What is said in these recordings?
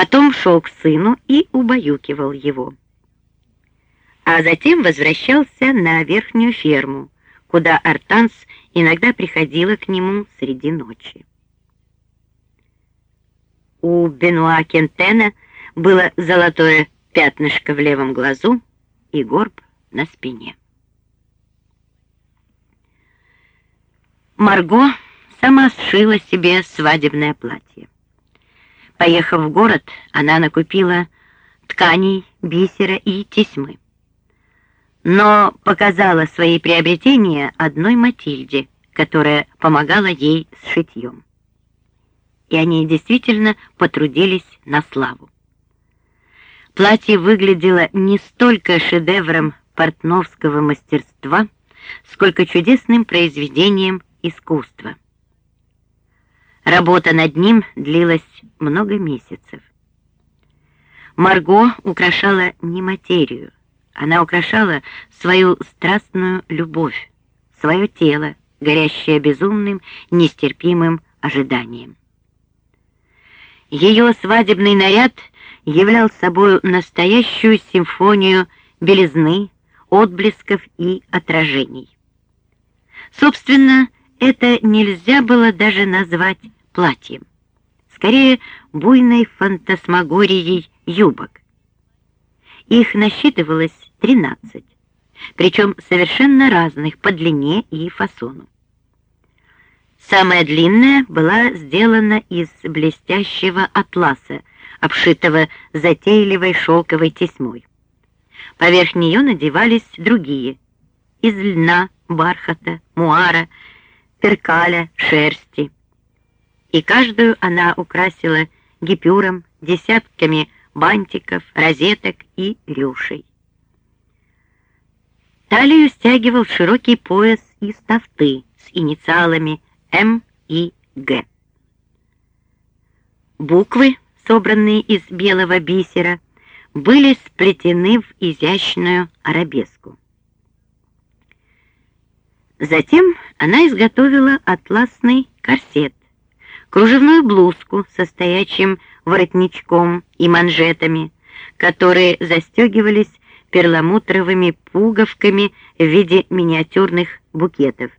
потом шел к сыну и убаюкивал его. А затем возвращался на верхнюю ферму, куда Артанс иногда приходила к нему среди ночи. У Бенуа Кентена было золотое пятнышко в левом глазу и горб на спине. Марго сама сшила себе свадебное платье. Поехав в город, она накупила тканей, бисера и тесьмы. Но показала свои приобретения одной Матильде, которая помогала ей с шитьем. И они действительно потрудились на славу. Платье выглядело не столько шедевром портновского мастерства, сколько чудесным произведением искусства. Работа над ним длилась много месяцев. Марго украшала не материю, она украшала свою страстную любовь, свое тело, горящее безумным, нестерпимым ожиданием. Ее свадебный наряд являл собой настоящую симфонию белизны, отблесков и отражений. Собственно, это нельзя было даже назвать платьем, скорее буйной фантасмагорией юбок. Их насчитывалось 13, причем совершенно разных по длине и фасону. Самая длинная была сделана из блестящего атласа, обшитого затейливой шелковой тесьмой. Поверх нее надевались другие, из льна, бархата, муара, перкаля, шерсти. И каждую она украсила гипюром, десятками бантиков, розеток и рюшей. Талию стягивал широкий пояс из тафты с инициалами М и Г. Буквы, собранные из белого бисера, были сплетены в изящную арабеску. Затем она изготовила атласный корсет, кружевную блузку со стоячим воротничком и манжетами, которые застегивались перламутровыми пуговками в виде миниатюрных букетов,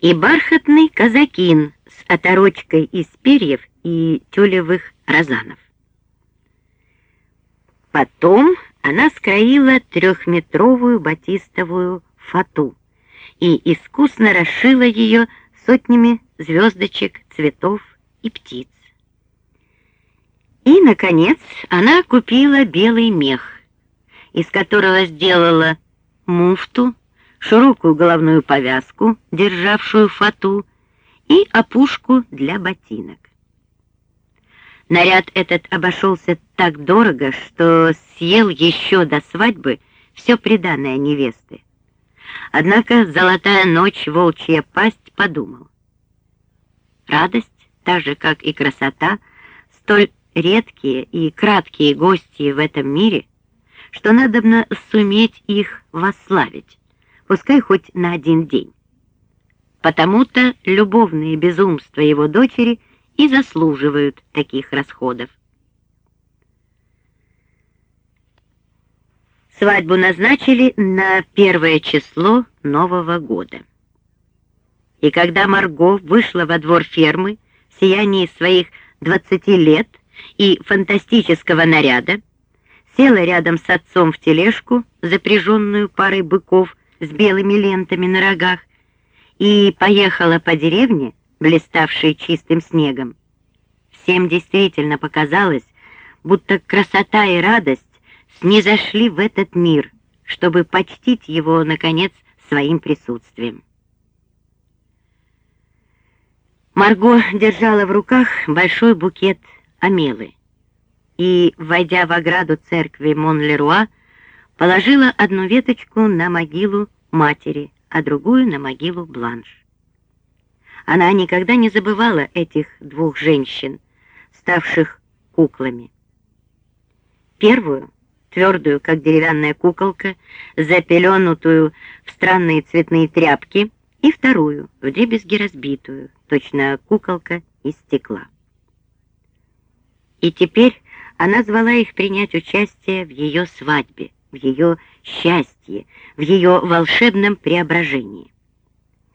и бархатный казакин с оторочкой из перьев и тюлевых розанов. Потом она скроила трехметровую батистовую фату, и искусно расшила ее сотнями звездочек, цветов и птиц. И, наконец, она купила белый мех, из которого сделала муфту, широкую головную повязку, державшую фату, и опушку для ботинок. Наряд этот обошелся так дорого, что съел еще до свадьбы все приданное невесты. Однако золотая ночь, волчья пасть, подумал. Радость, так же, как и красота, столь редкие и краткие гости в этом мире, что надобно суметь их восславить, пускай хоть на один день. Потому-то любовные безумства его дочери и заслуживают таких расходов. Свадьбу назначили на первое число Нового года. И когда Марго вышла во двор фермы в сиянии своих 20 лет и фантастического наряда, села рядом с отцом в тележку, запряженную парой быков с белыми лентами на рогах, и поехала по деревне, блиставшей чистым снегом. Всем действительно показалось, будто красота и радость снизошли в этот мир, чтобы почтить его, наконец, своим присутствием. Марго держала в руках большой букет амелы и, войдя в ограду церкви Монлеруа, положила одну веточку на могилу матери, а другую на могилу Бланш. Она никогда не забывала этих двух женщин, ставших куклами. Первую твердую, как деревянная куколка, запеленутую в странные цветные тряпки, и вторую, вдребезги разбитую, точно куколка из стекла. И теперь Она звала их принять участие в ее свадьбе, в ее счастье, в ее волшебном преображении.